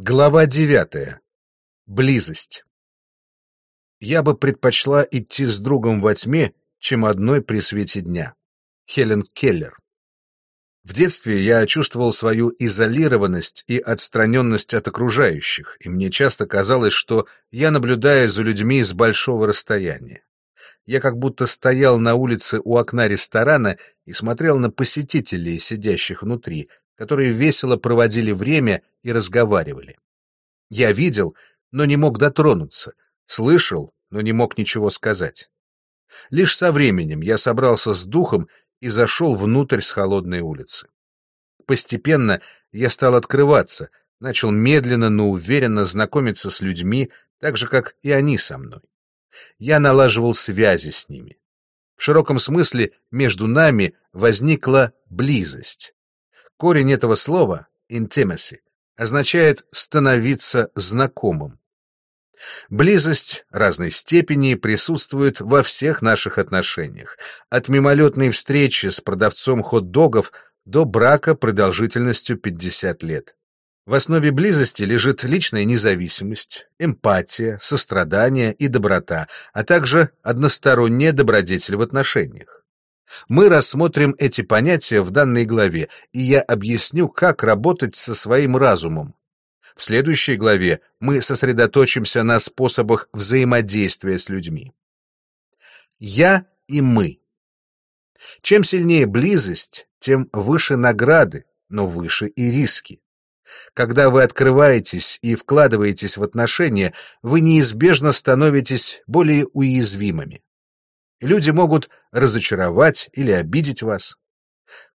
Глава девятая. Близость. Я бы предпочла идти с другом во тьме, чем одной при свете дня. Хелен Келлер. В детстве я чувствовал свою изолированность и отстраненность от окружающих, и мне часто казалось, что я наблюдаю за людьми с большого расстояния. Я как будто стоял на улице у окна ресторана и смотрел на посетителей, сидящих внутри, которые весело проводили время и разговаривали. Я видел, но не мог дотронуться, слышал, но не мог ничего сказать. Лишь со временем я собрался с духом и зашел внутрь с холодной улицы. Постепенно я стал открываться, начал медленно, но уверенно знакомиться с людьми, так же, как и они со мной. Я налаживал связи с ними. В широком смысле между нами возникла близость. Корень этого слова intimacy означает становиться знакомым. Близость разной степени присутствует во всех наших отношениях, от мимолетной встречи с продавцом хот-догов до брака продолжительностью 50 лет. В основе близости лежит личная независимость, эмпатия, сострадание и доброта, а также односторонняя добродетель в отношениях. Мы рассмотрим эти понятия в данной главе, и я объясню, как работать со своим разумом. В следующей главе мы сосредоточимся на способах взаимодействия с людьми. Я и мы. Чем сильнее близость, тем выше награды, но выше и риски. Когда вы открываетесь и вкладываетесь в отношения, вы неизбежно становитесь более уязвимыми. Люди могут разочаровать или обидеть вас.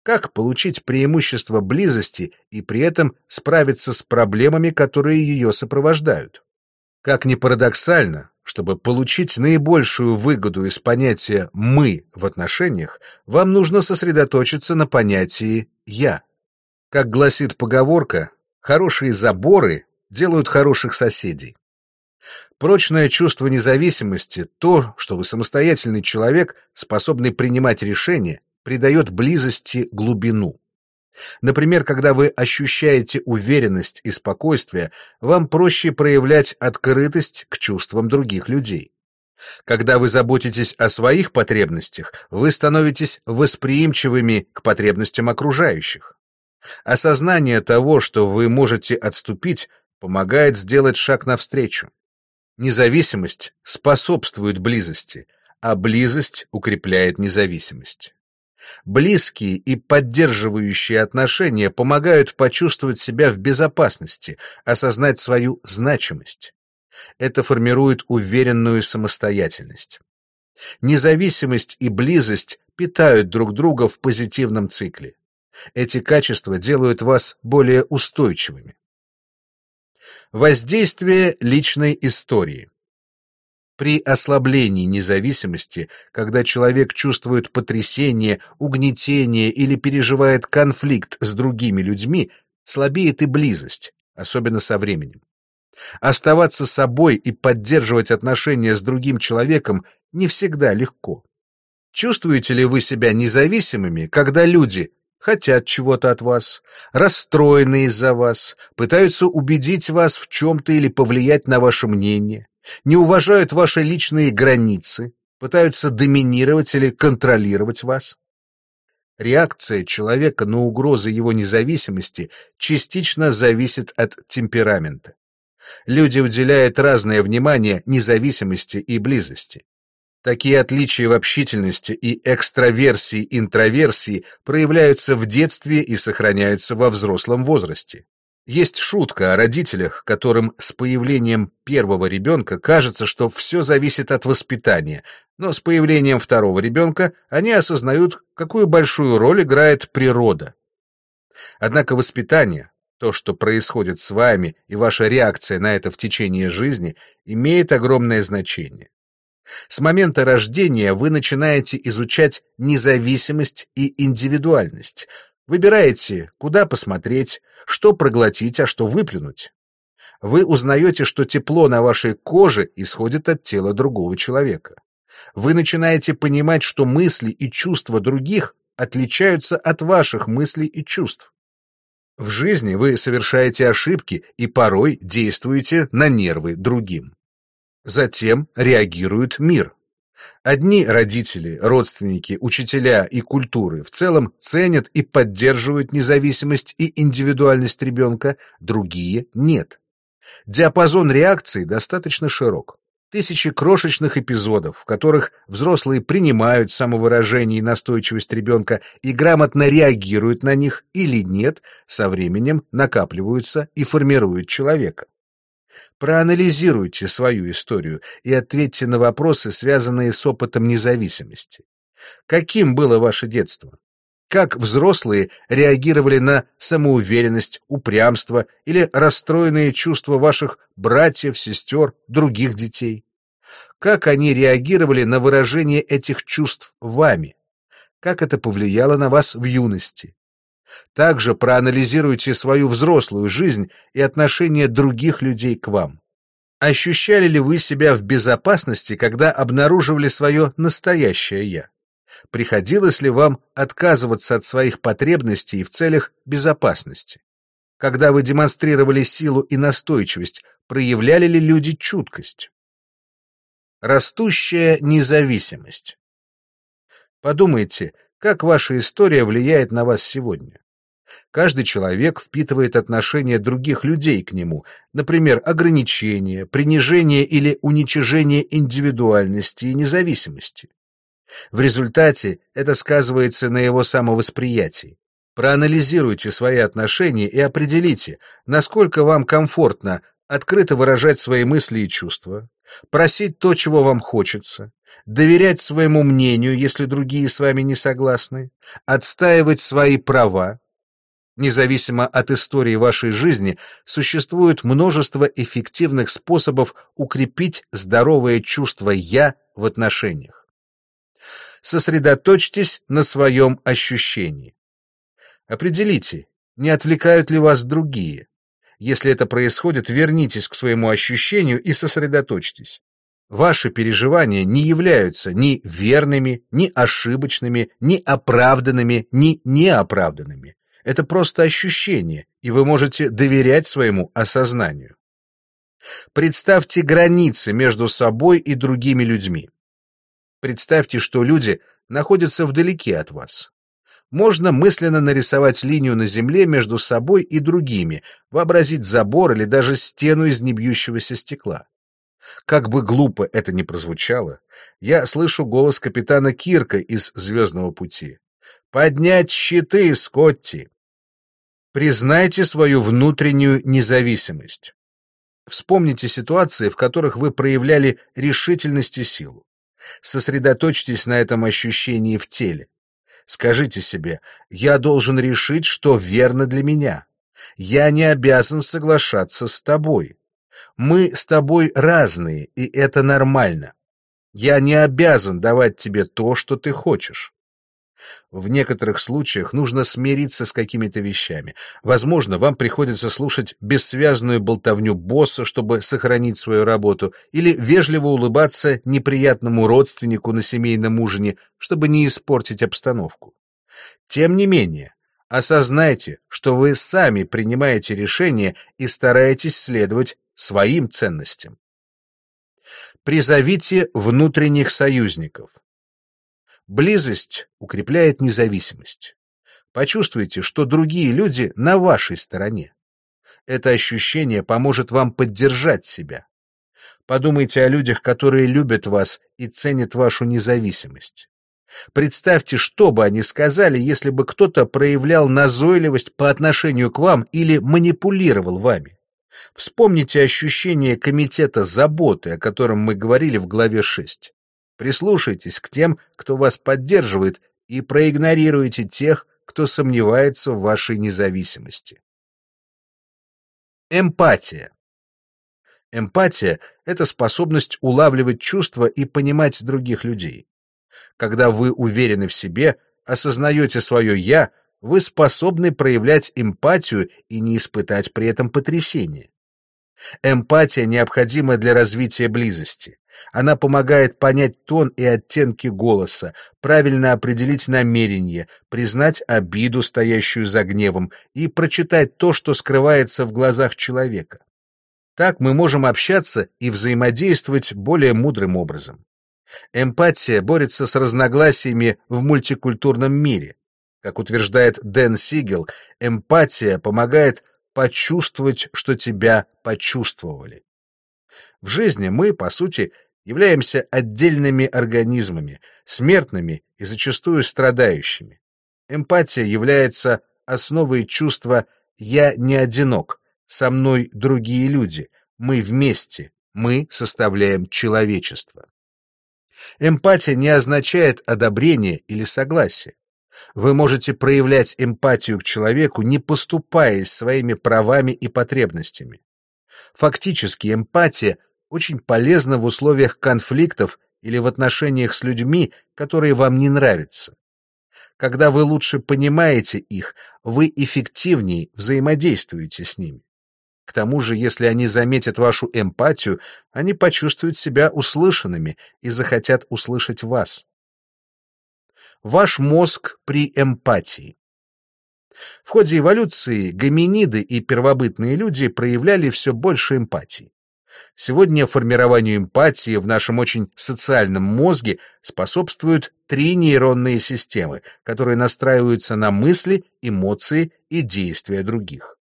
Как получить преимущество близости и при этом справиться с проблемами, которые ее сопровождают? Как ни парадоксально, чтобы получить наибольшую выгоду из понятия «мы» в отношениях, вам нужно сосредоточиться на понятии «я». Как гласит поговорка, хорошие заборы делают хороших соседей. Прочное чувство независимости, то, что вы самостоятельный человек, способный принимать решения, придает близости глубину. Например, когда вы ощущаете уверенность и спокойствие, вам проще проявлять открытость к чувствам других людей. Когда вы заботитесь о своих потребностях, вы становитесь восприимчивыми к потребностям окружающих. Осознание того, что вы можете отступить, помогает сделать шаг навстречу. Независимость способствует близости, а близость укрепляет независимость. Близкие и поддерживающие отношения помогают почувствовать себя в безопасности, осознать свою значимость. Это формирует уверенную самостоятельность. Независимость и близость питают друг друга в позитивном цикле. Эти качества делают вас более устойчивыми. Воздействие личной истории. При ослаблении независимости, когда человек чувствует потрясение, угнетение или переживает конфликт с другими людьми, слабеет и близость, особенно со временем. Оставаться собой и поддерживать отношения с другим человеком не всегда легко. Чувствуете ли вы себя независимыми, когда люди хотят чего-то от вас, расстроены из-за вас, пытаются убедить вас в чем-то или повлиять на ваше мнение, не уважают ваши личные границы, пытаются доминировать или контролировать вас. Реакция человека на угрозы его независимости частично зависит от темперамента. Люди уделяют разное внимание независимости и близости. Такие отличия в общительности и экстраверсии-интроверсии проявляются в детстве и сохраняются во взрослом возрасте. Есть шутка о родителях, которым с появлением первого ребенка кажется, что все зависит от воспитания, но с появлением второго ребенка они осознают, какую большую роль играет природа. Однако воспитание, то, что происходит с вами и ваша реакция на это в течение жизни, имеет огромное значение. С момента рождения вы начинаете изучать независимость и индивидуальность. Выбираете, куда посмотреть, что проглотить, а что выплюнуть. Вы узнаете, что тепло на вашей коже исходит от тела другого человека. Вы начинаете понимать, что мысли и чувства других отличаются от ваших мыслей и чувств. В жизни вы совершаете ошибки и порой действуете на нервы другим. Затем реагирует мир. Одни родители, родственники, учителя и культуры в целом ценят и поддерживают независимость и индивидуальность ребенка, другие — нет. Диапазон реакций достаточно широк. Тысячи крошечных эпизодов, в которых взрослые принимают самовыражение и настойчивость ребенка и грамотно реагируют на них или нет, со временем накапливаются и формируют человека. Проанализируйте свою историю и ответьте на вопросы, связанные с опытом независимости. Каким было ваше детство? Как взрослые реагировали на самоуверенность, упрямство или расстроенные чувства ваших братьев, сестер, других детей? Как они реагировали на выражение этих чувств вами? Как это повлияло на вас в юности? Также проанализируйте свою взрослую жизнь и отношение других людей к вам. Ощущали ли вы себя в безопасности, когда обнаруживали свое настоящее «я»? Приходилось ли вам отказываться от своих потребностей в целях безопасности? Когда вы демонстрировали силу и настойчивость, проявляли ли люди чуткость? Растущая независимость. Подумайте, как ваша история влияет на вас сегодня. Каждый человек впитывает отношение других людей к нему, например, ограничения, принижение или уничижение индивидуальности и независимости. В результате это сказывается на его самовосприятии. Проанализируйте свои отношения и определите, насколько вам комфортно открыто выражать свои мысли и чувства, просить то, чего вам хочется, доверять своему мнению, если другие с вами не согласны, отстаивать свои права. Независимо от истории вашей жизни, существует множество эффективных способов укрепить здоровое чувство «я» в отношениях сосредоточьтесь на своем ощущении. Определите, не отвлекают ли вас другие. Если это происходит, вернитесь к своему ощущению и сосредоточьтесь. Ваши переживания не являются ни верными, ни ошибочными, ни оправданными, ни неоправданными. Это просто ощущение, и вы можете доверять своему осознанию. Представьте границы между собой и другими людьми. Представьте, что люди находятся вдалеке от вас. Можно мысленно нарисовать линию на земле между собой и другими, вообразить забор или даже стену из небьющегося стекла. Как бы глупо это ни прозвучало, я слышу голос капитана Кирка из «Звездного пути». «Поднять щиты, Скотти!» Признайте свою внутреннюю независимость. Вспомните ситуации, в которых вы проявляли решительность и силу. Сосредоточьтесь на этом ощущении в теле. Скажите себе, я должен решить, что верно для меня. Я не обязан соглашаться с тобой. Мы с тобой разные, и это нормально. Я не обязан давать тебе то, что ты хочешь. В некоторых случаях нужно смириться с какими-то вещами. Возможно, вам приходится слушать бессвязную болтовню босса, чтобы сохранить свою работу, или вежливо улыбаться неприятному родственнику на семейном ужине, чтобы не испортить обстановку. Тем не менее, осознайте, что вы сами принимаете решения и стараетесь следовать своим ценностям. Призовите внутренних союзников. Близость укрепляет независимость. Почувствуйте, что другие люди на вашей стороне. Это ощущение поможет вам поддержать себя. Подумайте о людях, которые любят вас и ценят вашу независимость. Представьте, что бы они сказали, если бы кто-то проявлял назойливость по отношению к вам или манипулировал вами. Вспомните ощущение комитета заботы, о котором мы говорили в главе 6. Прислушайтесь к тем, кто вас поддерживает, и проигнорируйте тех, кто сомневается в вашей независимости. Эмпатия. Эмпатия — это способность улавливать чувства и понимать других людей. Когда вы уверены в себе, осознаете свое «я», вы способны проявлять эмпатию и не испытать при этом потрясения. Эмпатия необходима для развития близости. Она помогает понять тон и оттенки голоса, правильно определить намерение, признать обиду, стоящую за гневом, и прочитать то, что скрывается в глазах человека. Так мы можем общаться и взаимодействовать более мудрым образом. Эмпатия борется с разногласиями в мультикультурном мире. Как утверждает Дэн Сигел, эмпатия помогает почувствовать, что тебя почувствовали. В жизни мы, по сути, являемся отдельными организмами, смертными и зачастую страдающими. Эмпатия является основой чувства «я не одинок», «со мной другие люди», «мы вместе», «мы составляем человечество». Эмпатия не означает одобрение или согласие. Вы можете проявлять эмпатию к человеку, не поступаясь своими правами и потребностями. Фактически эмпатия очень полезна в условиях конфликтов или в отношениях с людьми, которые вам не нравятся. Когда вы лучше понимаете их, вы эффективнее взаимодействуете с ними. К тому же, если они заметят вашу эмпатию, они почувствуют себя услышанными и захотят услышать вас. Ваш мозг при эмпатии. В ходе эволюции гоминиды и первобытные люди проявляли все больше эмпатии. Сегодня формированию эмпатии в нашем очень социальном мозге способствуют три нейронные системы, которые настраиваются на мысли, эмоции и действия других.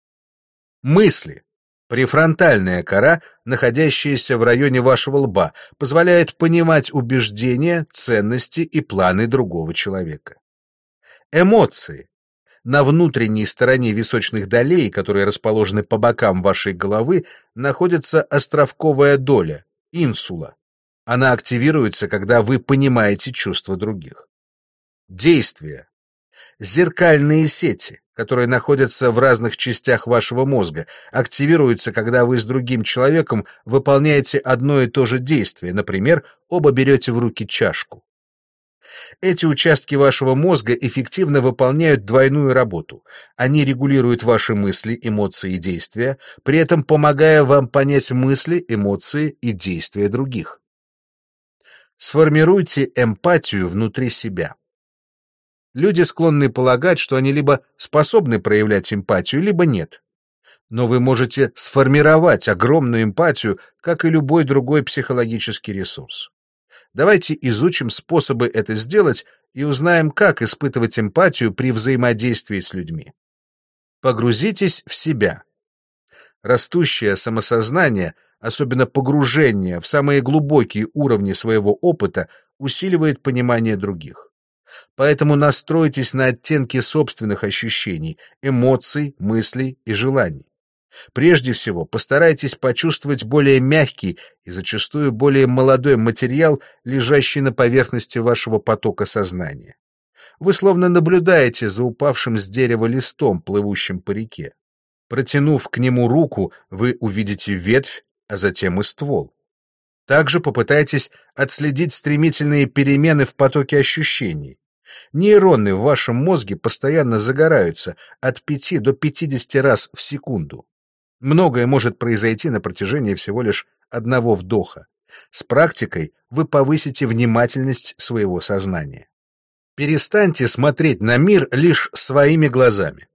Мысли Префронтальная кора, находящаяся в районе вашего лба, позволяет понимать убеждения, ценности и планы другого человека. Эмоции. На внутренней стороне височных долей, которые расположены по бокам вашей головы, находится островковая доля, инсула. Она активируется, когда вы понимаете чувства других. Действия. Зеркальные сети которые находятся в разных частях вашего мозга, активируются, когда вы с другим человеком выполняете одно и то же действие, например, оба берете в руки чашку. Эти участки вашего мозга эффективно выполняют двойную работу. Они регулируют ваши мысли, эмоции и действия, при этом помогая вам понять мысли, эмоции и действия других. Сформируйте эмпатию внутри себя. Люди склонны полагать, что они либо способны проявлять эмпатию, либо нет. Но вы можете сформировать огромную эмпатию, как и любой другой психологический ресурс. Давайте изучим способы это сделать и узнаем, как испытывать эмпатию при взаимодействии с людьми. Погрузитесь в себя. Растущее самосознание, особенно погружение в самые глубокие уровни своего опыта, усиливает понимание других. Поэтому настройтесь на оттенки собственных ощущений, эмоций, мыслей и желаний. Прежде всего, постарайтесь почувствовать более мягкий и зачастую более молодой материал, лежащий на поверхности вашего потока сознания. Вы словно наблюдаете за упавшим с дерева листом, плывущим по реке. Протянув к нему руку, вы увидите ветвь, а затем и ствол. Также попытайтесь отследить стремительные перемены в потоке ощущений. Нейроны в вашем мозге постоянно загораются от 5 до 50 раз в секунду. Многое может произойти на протяжении всего лишь одного вдоха. С практикой вы повысите внимательность своего сознания. Перестаньте смотреть на мир лишь своими глазами.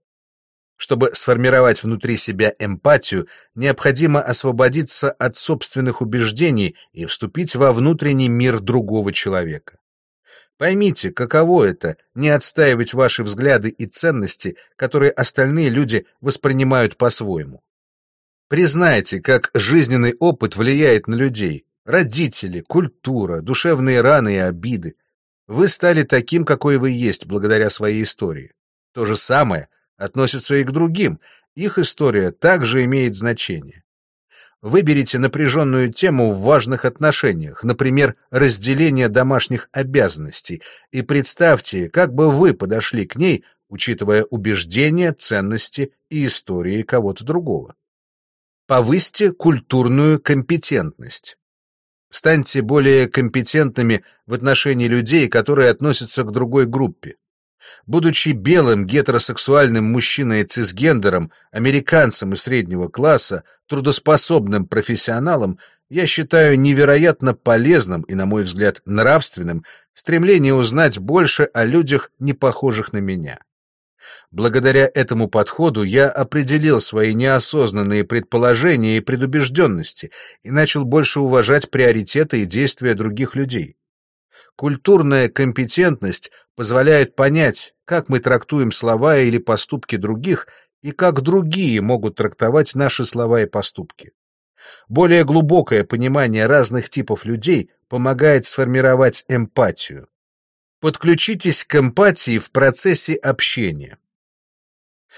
Чтобы сформировать внутри себя эмпатию, необходимо освободиться от собственных убеждений и вступить во внутренний мир другого человека. Поймите, каково это — не отстаивать ваши взгляды и ценности, которые остальные люди воспринимают по-своему. Признайте, как жизненный опыт влияет на людей, родители, культура, душевные раны и обиды. Вы стали таким, какой вы есть, благодаря своей истории. То же самое относится и к другим, их история также имеет значение. Выберите напряженную тему в важных отношениях, например, разделение домашних обязанностей, и представьте, как бы вы подошли к ней, учитывая убеждения, ценности и истории кого-то другого. Повысьте культурную компетентность. Станьте более компетентными в отношении людей, которые относятся к другой группе. Будучи белым гетеросексуальным мужчиной-цисгендером, американцем из среднего класса, трудоспособным профессионалом, я считаю невероятно полезным и, на мой взгляд, нравственным стремление узнать больше о людях, не похожих на меня. Благодаря этому подходу я определил свои неосознанные предположения и предубежденности и начал больше уважать приоритеты и действия других людей. Культурная компетентность позволяет понять, как мы трактуем слова или поступки других и как другие могут трактовать наши слова и поступки. Более глубокое понимание разных типов людей помогает сформировать эмпатию. Подключитесь к эмпатии в процессе общения.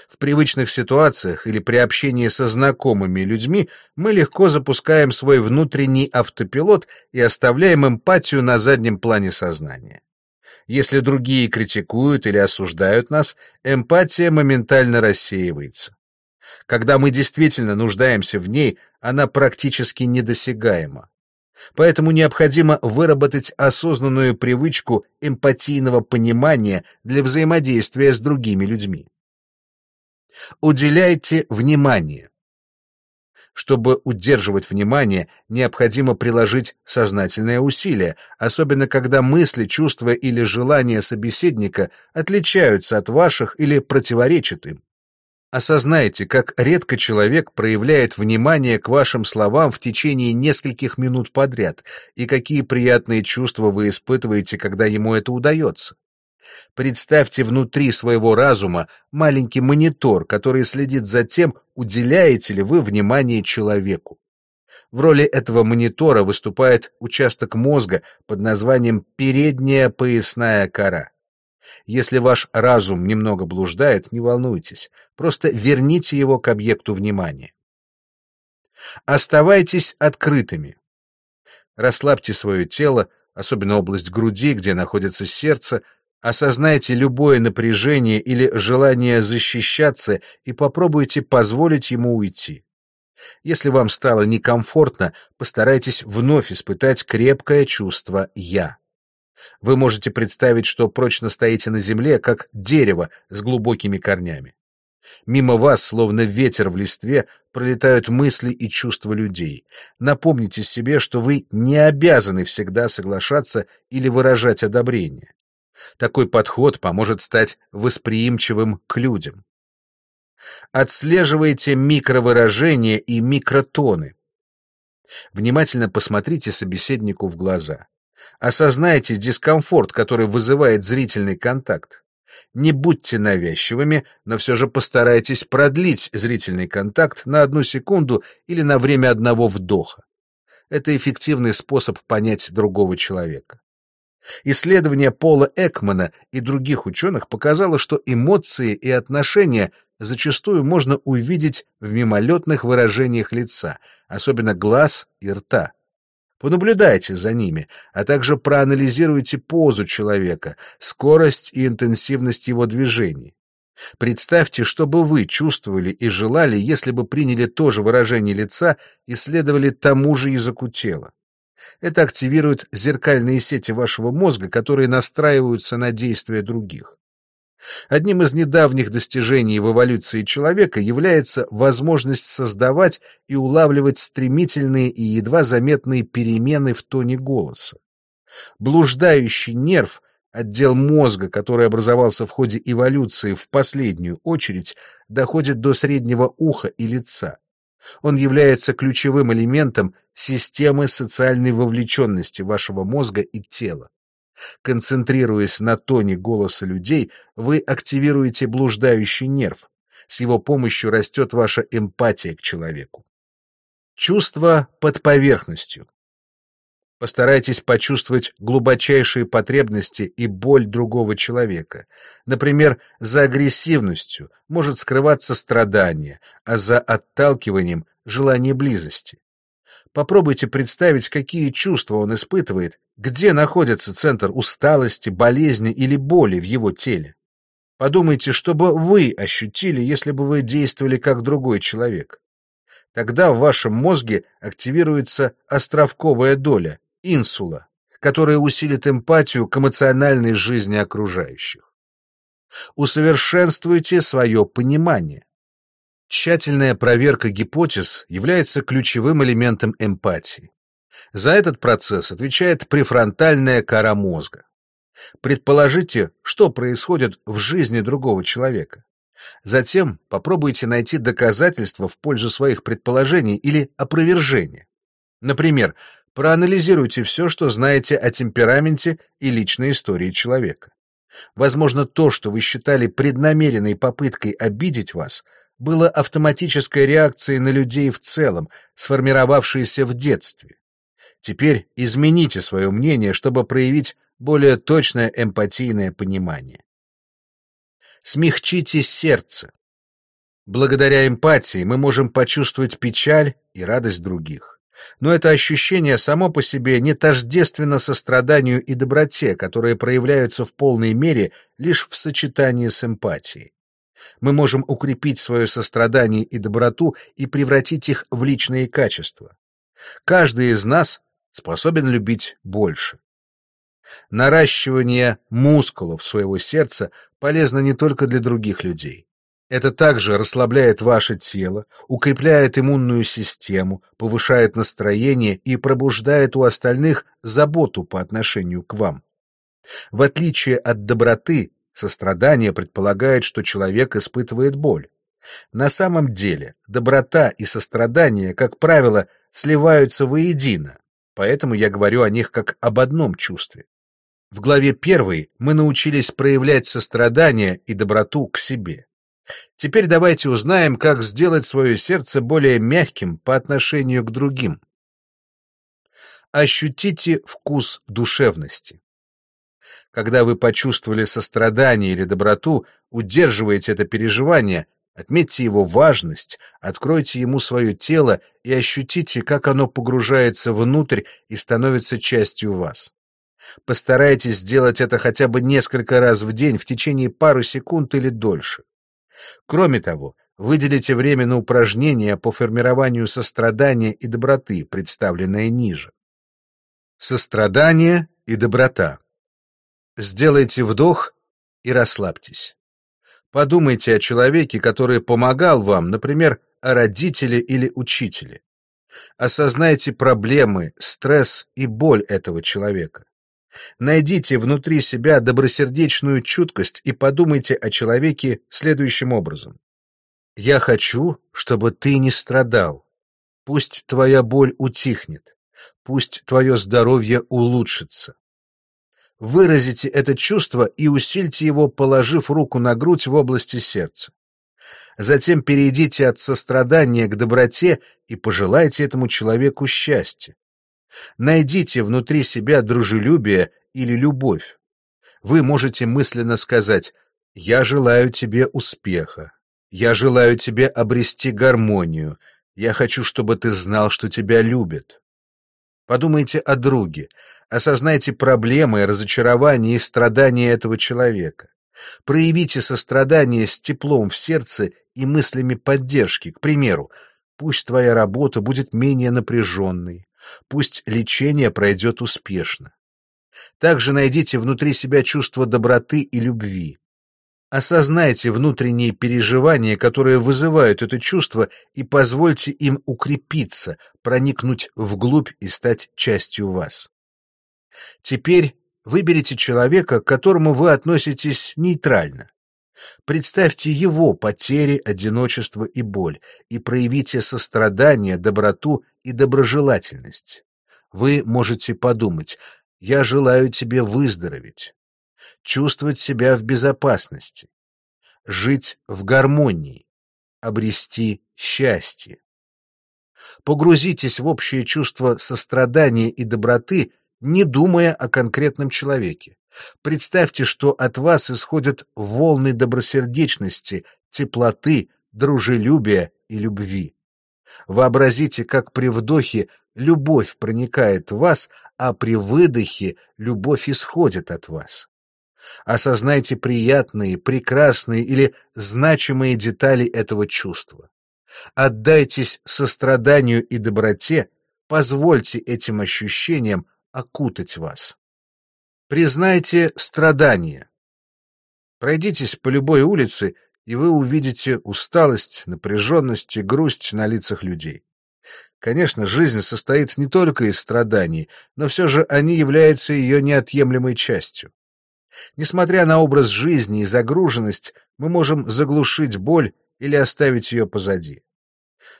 В привычных ситуациях или при общении со знакомыми людьми мы легко запускаем свой внутренний автопилот и оставляем эмпатию на заднем плане сознания. Если другие критикуют или осуждают нас, эмпатия моментально рассеивается. Когда мы действительно нуждаемся в ней, она практически недосягаема. Поэтому необходимо выработать осознанную привычку эмпатийного понимания для взаимодействия с другими людьми. Уделяйте внимание. Чтобы удерживать внимание, необходимо приложить сознательное усилие, особенно когда мысли, чувства или желания собеседника отличаются от ваших или противоречат им. Осознайте, как редко человек проявляет внимание к вашим словам в течение нескольких минут подряд, и какие приятные чувства вы испытываете, когда ему это удается. Представьте внутри своего разума маленький монитор, который следит за тем, уделяете ли вы внимание человеку. В роли этого монитора выступает участок мозга под названием передняя поясная кора. Если ваш разум немного блуждает, не волнуйтесь, просто верните его к объекту внимания. Оставайтесь открытыми. Расслабьте свое тело, особенно область груди, где находится сердце, Осознайте любое напряжение или желание защищаться и попробуйте позволить ему уйти. Если вам стало некомфортно, постарайтесь вновь испытать крепкое чувство «я». Вы можете представить, что прочно стоите на земле, как дерево с глубокими корнями. Мимо вас, словно ветер в листве, пролетают мысли и чувства людей. Напомните себе, что вы не обязаны всегда соглашаться или выражать одобрение. Такой подход поможет стать восприимчивым к людям. Отслеживайте микровыражения и микротоны. Внимательно посмотрите собеседнику в глаза. Осознайте дискомфорт, который вызывает зрительный контакт. Не будьте навязчивыми, но все же постарайтесь продлить зрительный контакт на одну секунду или на время одного вдоха. Это эффективный способ понять другого человека. Исследование Пола Экмана и других ученых показало, что эмоции и отношения зачастую можно увидеть в мимолетных выражениях лица, особенно глаз и рта. Понаблюдайте за ними, а также проанализируйте позу человека, скорость и интенсивность его движений. Представьте, что бы вы чувствовали и желали, если бы приняли то же выражение лица и следовали тому же языку тела. Это активирует зеркальные сети вашего мозга, которые настраиваются на действия других. Одним из недавних достижений в эволюции человека является возможность создавать и улавливать стремительные и едва заметные перемены в тоне голоса. Блуждающий нерв, отдел мозга, который образовался в ходе эволюции в последнюю очередь, доходит до среднего уха и лица. Он является ключевым элементом системы социальной вовлеченности вашего мозга и тела. Концентрируясь на тоне голоса людей, вы активируете блуждающий нерв. С его помощью растет ваша эмпатия к человеку. Чувство под поверхностью. Постарайтесь почувствовать глубочайшие потребности и боль другого человека. Например, за агрессивностью может скрываться страдание, а за отталкиванием — желание близости. Попробуйте представить, какие чувства он испытывает, где находится центр усталости, болезни или боли в его теле. Подумайте, что бы вы ощутили, если бы вы действовали как другой человек. Тогда в вашем мозге активируется островковая доля, инсула, которая усилит эмпатию к эмоциональной жизни окружающих. Усовершенствуйте свое понимание. Тщательная проверка гипотез является ключевым элементом эмпатии. За этот процесс отвечает префронтальная кора мозга. Предположите, что происходит в жизни другого человека. Затем попробуйте найти доказательства в пользу своих предположений или опровержения. Например, проанализируйте все, что знаете о темпераменте и личной истории человека. Возможно, то, что вы считали преднамеренной попыткой обидеть вас, было автоматической реакцией на людей в целом, сформировавшейся в детстве. Теперь измените свое мнение, чтобы проявить более точное эмпатийное понимание. Смягчите сердце. Благодаря эмпатии мы можем почувствовать печаль и радость других. Но это ощущение само по себе не тождественно состраданию и доброте, которые проявляются в полной мере лишь в сочетании с эмпатией. Мы можем укрепить свое сострадание и доброту и превратить их в личные качества. Каждый из нас способен любить больше. Наращивание мускулов своего сердца полезно не только для других людей. Это также расслабляет ваше тело, укрепляет иммунную систему, повышает настроение и пробуждает у остальных заботу по отношению к вам. В отличие от доброты, сострадание предполагает, что человек испытывает боль. На самом деле, доброта и сострадание, как правило, сливаются воедино, поэтому я говорю о них как об одном чувстве. В главе первой мы научились проявлять сострадание и доброту к себе. Теперь давайте узнаем, как сделать свое сердце более мягким по отношению к другим. Ощутите вкус душевности. Когда вы почувствовали сострадание или доброту, удерживайте это переживание, отметьте его важность, откройте ему свое тело и ощутите, как оно погружается внутрь и становится частью вас. Постарайтесь сделать это хотя бы несколько раз в день в течение пары секунд или дольше. Кроме того, выделите время на упражнения по формированию сострадания и доброты, представленное ниже. Сострадание и доброта. Сделайте вдох и расслабьтесь. Подумайте о человеке, который помогал вам, например, о родителе или учителе. Осознайте проблемы, стресс и боль этого человека. Найдите внутри себя добросердечную чуткость и подумайте о человеке следующим образом. «Я хочу, чтобы ты не страдал. Пусть твоя боль утихнет. Пусть твое здоровье улучшится. Выразите это чувство и усильте его, положив руку на грудь в области сердца. Затем перейдите от сострадания к доброте и пожелайте этому человеку счастья. Найдите внутри себя дружелюбие или любовь. Вы можете мысленно сказать «Я желаю тебе успеха», «Я желаю тебе обрести гармонию», «Я хочу, чтобы ты знал, что тебя любят». Подумайте о друге, осознайте проблемы, разочарования и страдания этого человека. Проявите сострадание с теплом в сердце и мыслями поддержки. К примеру, пусть твоя работа будет менее напряженной, Пусть лечение пройдет успешно. Также найдите внутри себя чувство доброты и любви. Осознайте внутренние переживания, которые вызывают это чувство, и позвольте им укрепиться, проникнуть вглубь и стать частью вас. Теперь выберите человека, к которому вы относитесь нейтрально. Представьте его потери, одиночество и боль, и проявите сострадание, доброту и доброжелательность. Вы можете подумать, я желаю тебе выздороветь, чувствовать себя в безопасности, жить в гармонии, обрести счастье. Погрузитесь в общее чувство сострадания и доброты, не думая о конкретном человеке. Представьте, что от вас исходят волны добросердечности, теплоты, дружелюбия и любви. Вообразите, как при вдохе любовь проникает в вас, а при выдохе любовь исходит от вас. Осознайте приятные, прекрасные или значимые детали этого чувства. Отдайтесь состраданию и доброте, позвольте этим ощущениям окутать вас. Признайте страдания. Пройдитесь по любой улице, и вы увидите усталость, напряженность и грусть на лицах людей. Конечно, жизнь состоит не только из страданий, но все же они являются ее неотъемлемой частью. Несмотря на образ жизни и загруженность, мы можем заглушить боль или оставить ее позади.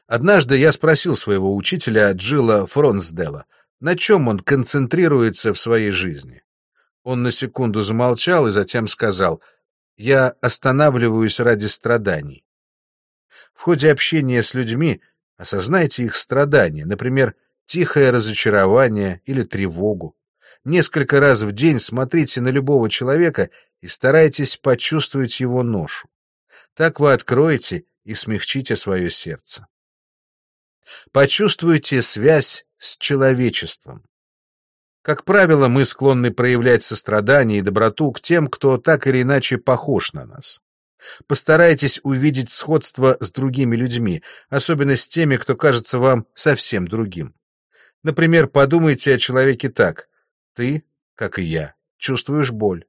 Однажды я спросил своего учителя Джилла Фронсдела, на чем он концентрируется в своей жизни. Он на секунду замолчал и затем сказал, «Я останавливаюсь ради страданий». В ходе общения с людьми осознайте их страдания, например, тихое разочарование или тревогу. Несколько раз в день смотрите на любого человека и старайтесь почувствовать его ношу. Так вы откроете и смягчите свое сердце. Почувствуйте связь с человечеством. Как правило, мы склонны проявлять сострадание и доброту к тем, кто так или иначе похож на нас. Постарайтесь увидеть сходство с другими людьми, особенно с теми, кто кажется вам совсем другим. Например, подумайте о человеке так. Ты, как и я, чувствуешь боль.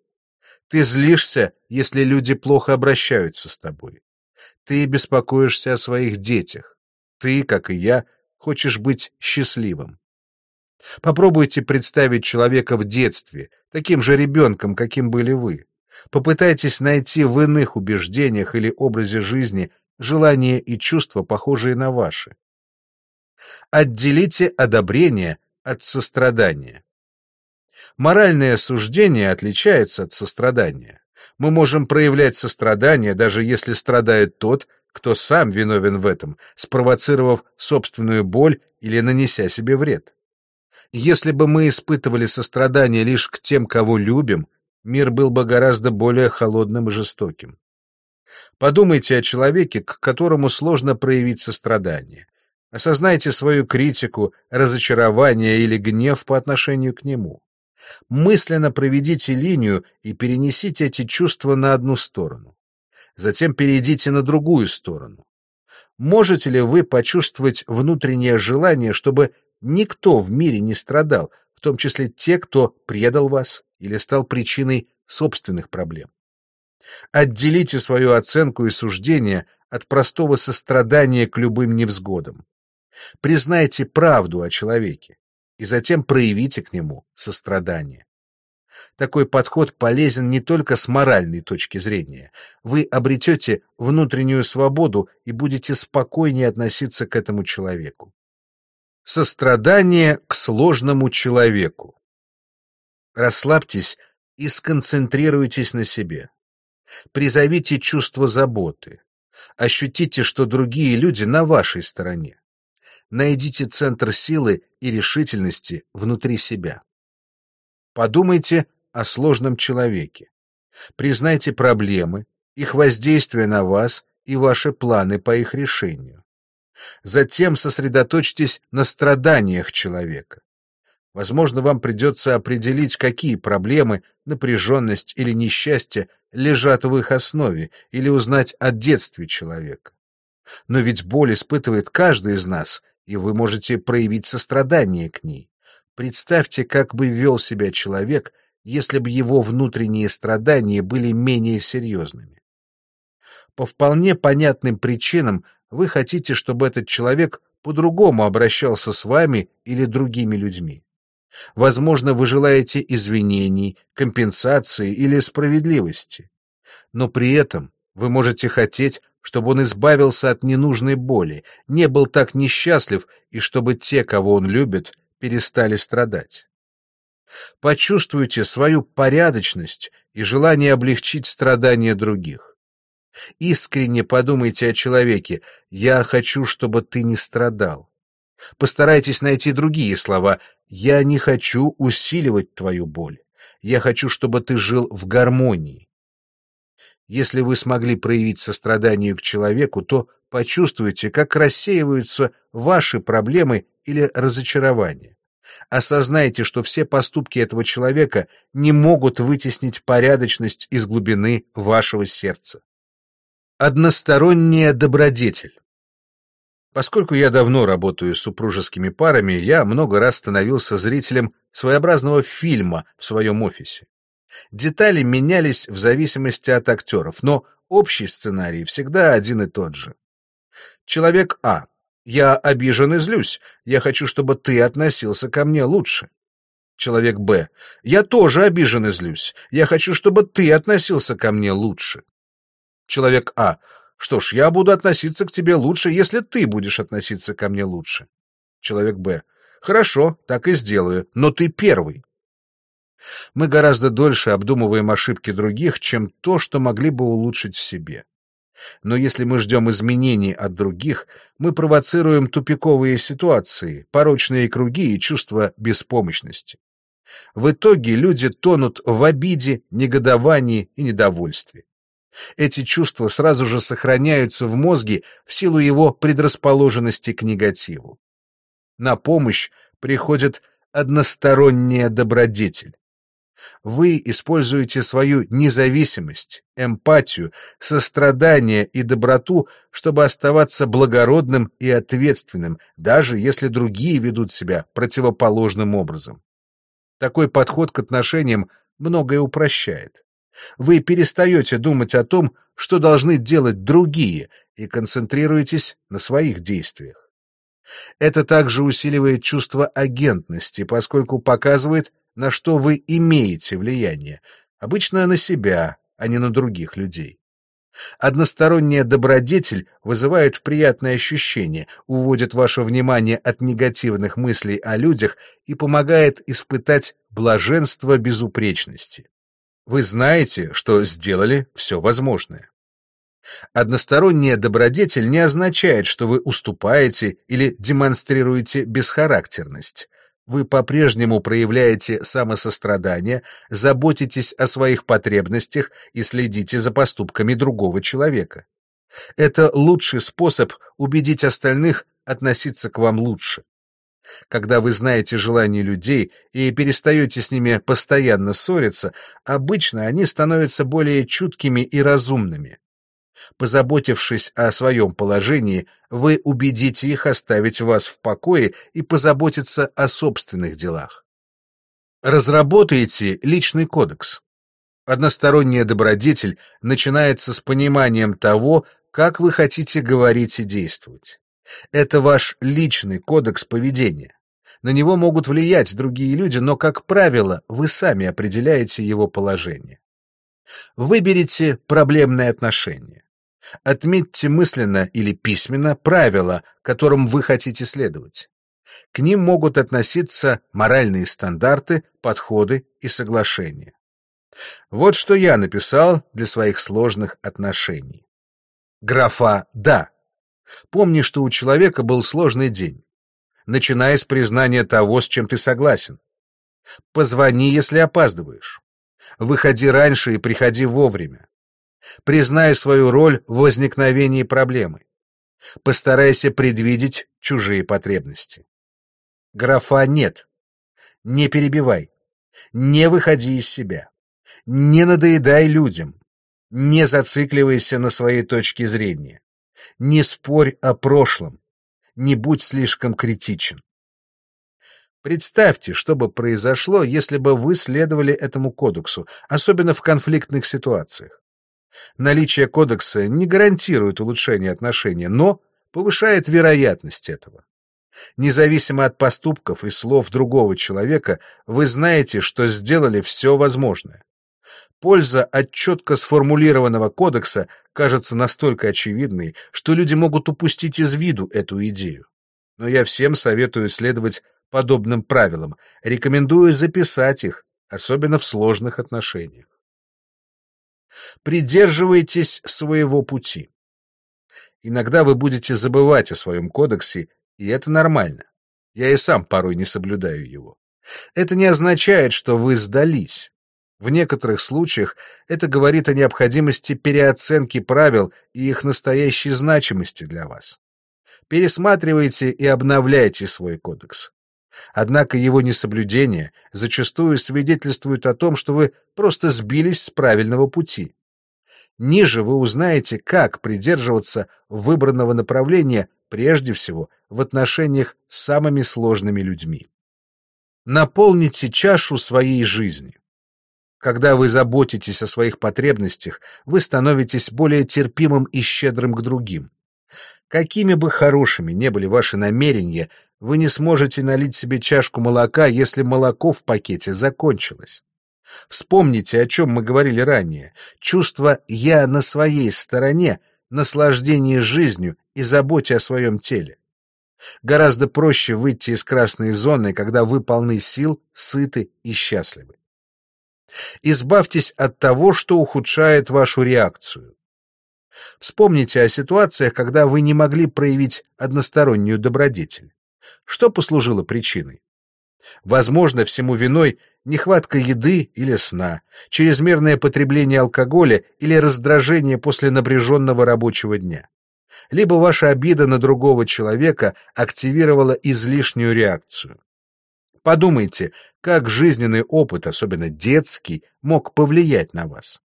Ты злишься, если люди плохо обращаются с тобой. Ты беспокоишься о своих детях. Ты, как и я, хочешь быть счастливым. Попробуйте представить человека в детстве, таким же ребенком, каким были вы. Попытайтесь найти в иных убеждениях или образе жизни желания и чувства, похожие на ваши. Отделите одобрение от сострадания. Моральное суждение отличается от сострадания. Мы можем проявлять сострадание, даже если страдает тот, кто сам виновен в этом, спровоцировав собственную боль или нанеся себе вред. Если бы мы испытывали сострадание лишь к тем, кого любим, мир был бы гораздо более холодным и жестоким. Подумайте о человеке, к которому сложно проявить сострадание. Осознайте свою критику, разочарование или гнев по отношению к нему. Мысленно проведите линию и перенесите эти чувства на одну сторону. Затем перейдите на другую сторону. Можете ли вы почувствовать внутреннее желание, чтобы никто в мире не страдал, в том числе те, кто предал вас или стал причиной собственных проблем? Отделите свою оценку и суждение от простого сострадания к любым невзгодам. Признайте правду о человеке и затем проявите к нему сострадание. Такой подход полезен не только с моральной точки зрения. Вы обретете внутреннюю свободу и будете спокойнее относиться к этому человеку. Сострадание к сложному человеку. Расслабьтесь и сконцентрируйтесь на себе. Призовите чувство заботы. Ощутите, что другие люди на вашей стороне найдите центр силы и решительности внутри себя. Подумайте о сложном человеке. Признайте проблемы, их воздействие на вас и ваши планы по их решению. Затем сосредоточьтесь на страданиях человека. Возможно, вам придется определить, какие проблемы, напряженность или несчастье лежат в их основе, или узнать о детстве человека. Но ведь боль испытывает каждый из нас, и вы можете проявить сострадание к ней. Представьте, как бы вел себя человек, если бы его внутренние страдания были менее серьезными. По вполне понятным причинам вы хотите, чтобы этот человек по-другому обращался с вами или другими людьми. Возможно, вы желаете извинений, компенсации или справедливости. Но при этом вы можете хотеть, чтобы он избавился от ненужной боли, не был так несчастлив и чтобы те, кого он любит, перестали страдать. Почувствуйте свою порядочность и желание облегчить страдания других. Искренне подумайте о человеке «я хочу, чтобы ты не страдал». Постарайтесь найти другие слова «я не хочу усиливать твою боль». «Я хочу, чтобы ты жил в гармонии». Если вы смогли проявить сострадание к человеку, то почувствуйте, как рассеиваются ваши проблемы или разочарования. Осознайте, что все поступки этого человека не могут вытеснить порядочность из глубины вашего сердца. Односторонняя добродетель. Поскольку я давно работаю с супружескими парами, я много раз становился зрителем своеобразного фильма в своем офисе. Детали менялись в зависимости от актеров, но общий сценарий всегда один и тот же. Человек А. Я обижен и злюсь. Я хочу, чтобы ты относился ко мне лучше. Человек Б. Я тоже обижен и злюсь. Я хочу, чтобы ты относился ко мне лучше. Человек А. Что ж, я буду относиться к тебе лучше, если ты будешь относиться ко мне лучше. Человек Б. Хорошо, так и сделаю, но ты первый. Мы гораздо дольше обдумываем ошибки других, чем то, что могли бы улучшить в себе. Но если мы ждем изменений от других, мы провоцируем тупиковые ситуации, порочные круги и чувство беспомощности. В итоге люди тонут в обиде, негодовании и недовольстве. Эти чувства сразу же сохраняются в мозге в силу его предрасположенности к негативу. На помощь приходит односторонняя добродетель. Вы используете свою независимость, эмпатию, сострадание и доброту, чтобы оставаться благородным и ответственным, даже если другие ведут себя противоположным образом. Такой подход к отношениям многое упрощает. Вы перестаете думать о том, что должны делать другие, и концентрируетесь на своих действиях. Это также усиливает чувство агентности, поскольку показывает, на что вы имеете влияние, обычно на себя, а не на других людей. Односторонняя добродетель вызывает приятное ощущение, уводит ваше внимание от негативных мыслей о людях и помогает испытать блаженство безупречности. Вы знаете, что сделали все возможное. Односторонняя добродетель не означает, что вы уступаете или демонстрируете бесхарактерность. Вы по-прежнему проявляете самосострадание, заботитесь о своих потребностях и следите за поступками другого человека. Это лучший способ убедить остальных относиться к вам лучше. Когда вы знаете желания людей и перестаете с ними постоянно ссориться, обычно они становятся более чуткими и разумными. Позаботившись о своем положении, вы убедите их оставить вас в покое и позаботиться о собственных делах. Разработайте личный кодекс. Односторонняя добродетель начинается с пониманием того, как вы хотите говорить и действовать. Это ваш личный кодекс поведения. На него могут влиять другие люди, но, как правило, вы сами определяете его положение. Выберите проблемные отношения. Отметьте мысленно или письменно правила, которым вы хотите следовать. К ним могут относиться моральные стандарты, подходы и соглашения. Вот что я написал для своих сложных отношений. Графа «да». Помни, что у человека был сложный день. Начиная с признания того, с чем ты согласен. Позвони, если опаздываешь. Выходи раньше и приходи вовремя. Признай свою роль в возникновении проблемы. Постарайся предвидеть чужие потребности. Графа нет. Не перебивай. Не выходи из себя. Не надоедай людям. Не зацикливайся на своей точке зрения. Не спорь о прошлом. Не будь слишком критичен. Представьте, что бы произошло, если бы вы следовали этому кодексу, особенно в конфликтных ситуациях. Наличие кодекса не гарантирует улучшение отношений, но повышает вероятность этого. Независимо от поступков и слов другого человека, вы знаете, что сделали все возможное. Польза от четко сформулированного кодекса кажется настолько очевидной, что люди могут упустить из виду эту идею. Но я всем советую следовать подобным правилам, рекомендую записать их, особенно в сложных отношениях. Придерживайтесь своего пути. Иногда вы будете забывать о своем кодексе, и это нормально. Я и сам порой не соблюдаю его. Это не означает, что вы сдались. В некоторых случаях это говорит о необходимости переоценки правил и их настоящей значимости для вас. Пересматривайте и обновляйте свой кодекс. Однако его несоблюдение зачастую свидетельствует о том, что вы просто сбились с правильного пути. Ниже вы узнаете, как придерживаться выбранного направления прежде всего в отношениях с самыми сложными людьми. Наполните чашу своей жизни. Когда вы заботитесь о своих потребностях, вы становитесь более терпимым и щедрым к другим. Какими бы хорошими не были ваши намерения, вы не сможете налить себе чашку молока, если молоко в пакете закончилось. Вспомните, о чем мы говорили ранее. Чувство «я на своей стороне», наслаждение жизнью и заботе о своем теле. Гораздо проще выйти из красной зоны, когда вы полны сил, сыты и счастливы. Избавьтесь от того, что ухудшает вашу реакцию. Вспомните о ситуациях, когда вы не могли проявить одностороннюю добродетель. Что послужило причиной? Возможно, всему виной нехватка еды или сна, чрезмерное потребление алкоголя или раздражение после напряженного рабочего дня. Либо ваша обида на другого человека активировала излишнюю реакцию. Подумайте, как жизненный опыт, особенно детский, мог повлиять на вас.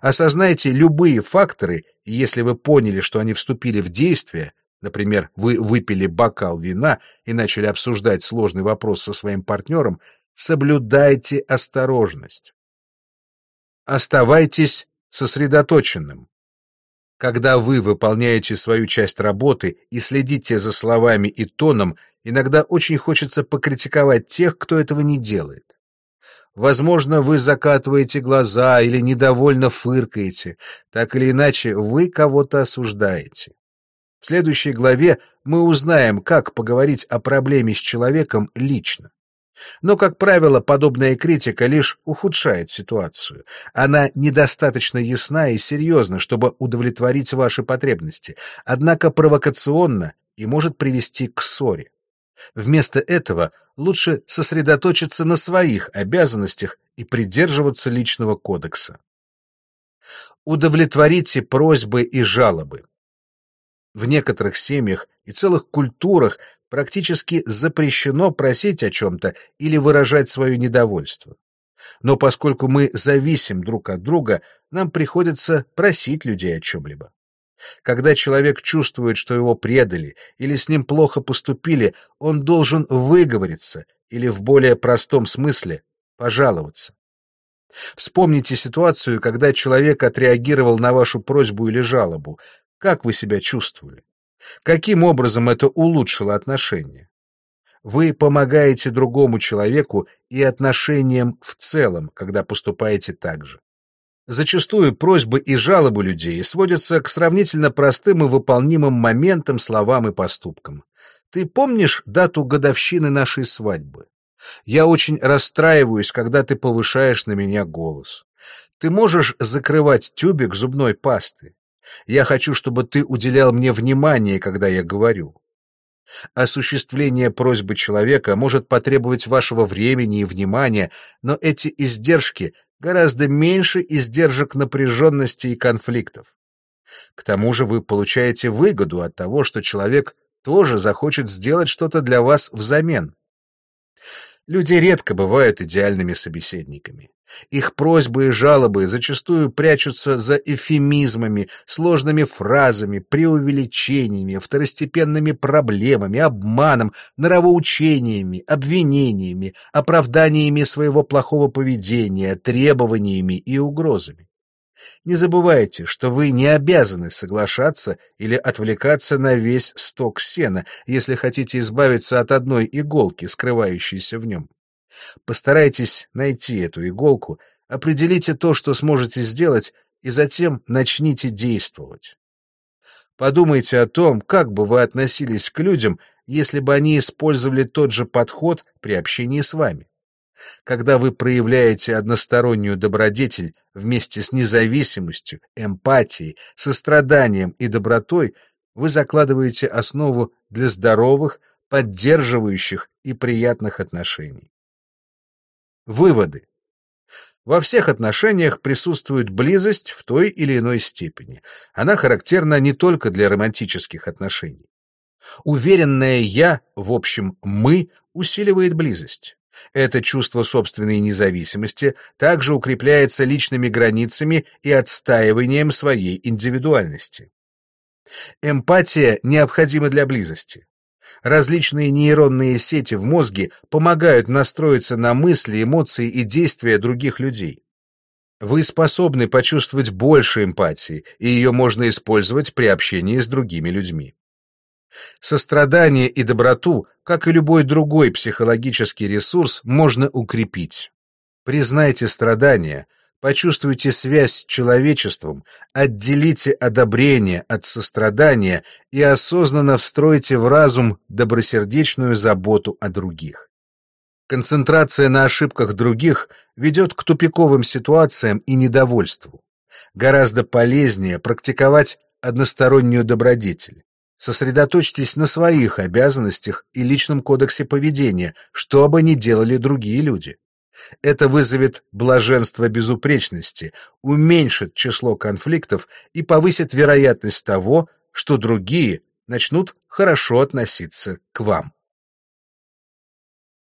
Осознайте любые факторы, и если вы поняли, что они вступили в действие, например, вы выпили бокал вина и начали обсуждать сложный вопрос со своим партнером, соблюдайте осторожность. Оставайтесь сосредоточенным. Когда вы выполняете свою часть работы и следите за словами и тоном, иногда очень хочется покритиковать тех, кто этого не делает. Возможно, вы закатываете глаза или недовольно фыркаете. Так или иначе, вы кого-то осуждаете. В следующей главе мы узнаем, как поговорить о проблеме с человеком лично. Но, как правило, подобная критика лишь ухудшает ситуацию. Она недостаточно ясна и серьезна, чтобы удовлетворить ваши потребности, однако провокационна и может привести к ссоре. Вместо этого лучше сосредоточиться на своих обязанностях и придерживаться личного кодекса. Удовлетворите просьбы и жалобы. В некоторых семьях и целых культурах практически запрещено просить о чем-то или выражать свое недовольство. Но поскольку мы зависим друг от друга, нам приходится просить людей о чем-либо. Когда человек чувствует, что его предали или с ним плохо поступили, он должен выговориться или в более простом смысле пожаловаться. Вспомните ситуацию, когда человек отреагировал на вашу просьбу или жалобу. Как вы себя чувствовали? Каким образом это улучшило отношения? Вы помогаете другому человеку и отношениям в целом, когда поступаете так же. Зачастую просьбы и жалобы людей сводятся к сравнительно простым и выполнимым моментам, словам и поступкам. Ты помнишь дату годовщины нашей свадьбы? Я очень расстраиваюсь, когда ты повышаешь на меня голос. Ты можешь закрывать тюбик зубной пасты. Я хочу, чтобы ты уделял мне внимание, когда я говорю. Осуществление просьбы человека может потребовать вашего времени и внимания, но эти издержки гораздо меньше издержек напряженности и конфликтов. К тому же вы получаете выгоду от того, что человек тоже захочет сделать что-то для вас взамен. Люди редко бывают идеальными собеседниками. Их просьбы и жалобы зачастую прячутся за эфемизмами, сложными фразами, преувеличениями, второстепенными проблемами, обманом, нравоучениями, обвинениями, оправданиями своего плохого поведения, требованиями и угрозами. Не забывайте, что вы не обязаны соглашаться или отвлекаться на весь сток сена, если хотите избавиться от одной иголки, скрывающейся в нем. Постарайтесь найти эту иголку, определите то, что сможете сделать, и затем начните действовать. Подумайте о том, как бы вы относились к людям, если бы они использовали тот же подход при общении с вами. Когда вы проявляете одностороннюю добродетель вместе с независимостью, эмпатией, состраданием и добротой, вы закладываете основу для здоровых, поддерживающих и приятных отношений. Выводы. Во всех отношениях присутствует близость в той или иной степени. Она характерна не только для романтических отношений. Уверенное «я», в общем «мы», усиливает близость. Это чувство собственной независимости также укрепляется личными границами и отстаиванием своей индивидуальности. Эмпатия необходима для близости. Различные нейронные сети в мозге помогают настроиться на мысли, эмоции и действия других людей. Вы способны почувствовать больше эмпатии, и ее можно использовать при общении с другими людьми. Сострадание и доброту, как и любой другой психологический ресурс, можно укрепить. Признайте страдания, почувствуйте связь с человечеством, отделите одобрение от сострадания и осознанно встройте в разум добросердечную заботу о других. Концентрация на ошибках других ведет к тупиковым ситуациям и недовольству. Гораздо полезнее практиковать одностороннюю добродетель. Сосредоточьтесь на своих обязанностях и личном кодексе поведения, что бы ни делали другие люди. Это вызовет блаженство безупречности, уменьшит число конфликтов и повысит вероятность того, что другие начнут хорошо относиться к вам.